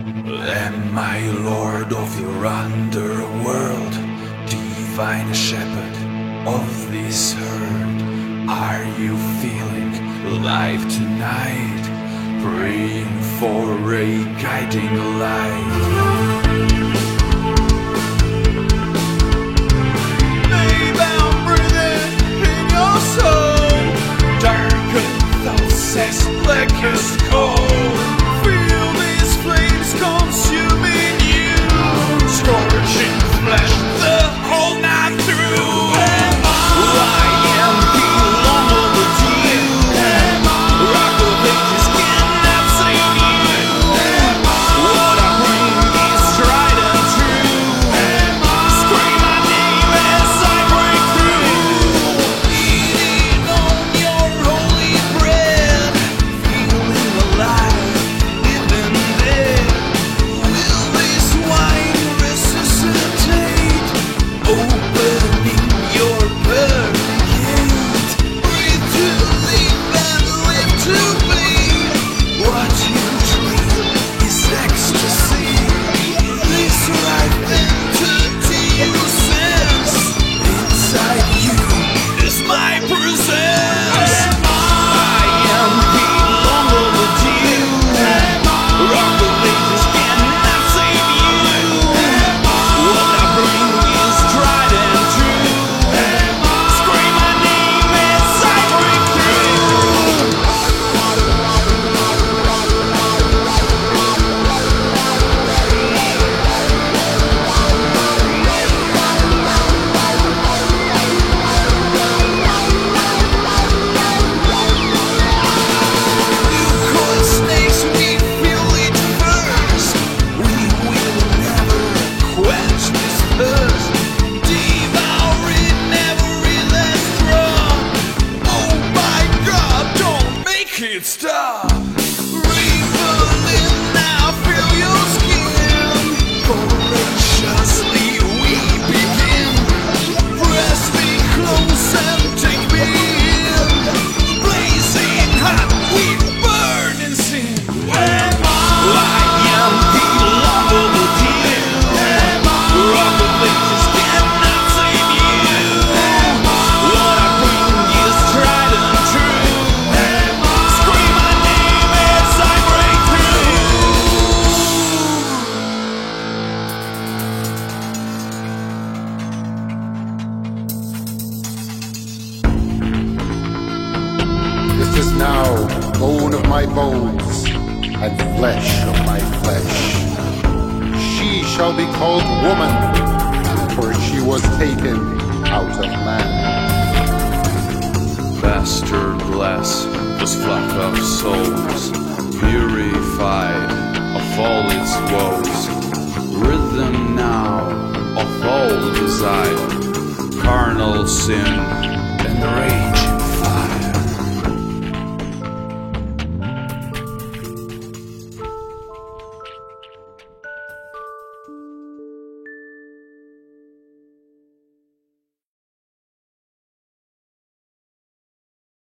Am my lord of your underworld, divine shepherd of this herd, are you feeling alive tonight? Praying for a guiding light. It's still now bone of my bones and flesh of my flesh. She shall be called woman, for she was taken out of man. Masterless was flock of souls, purified of all its woes. Rhythm now of all desire, carnal sin, and rage.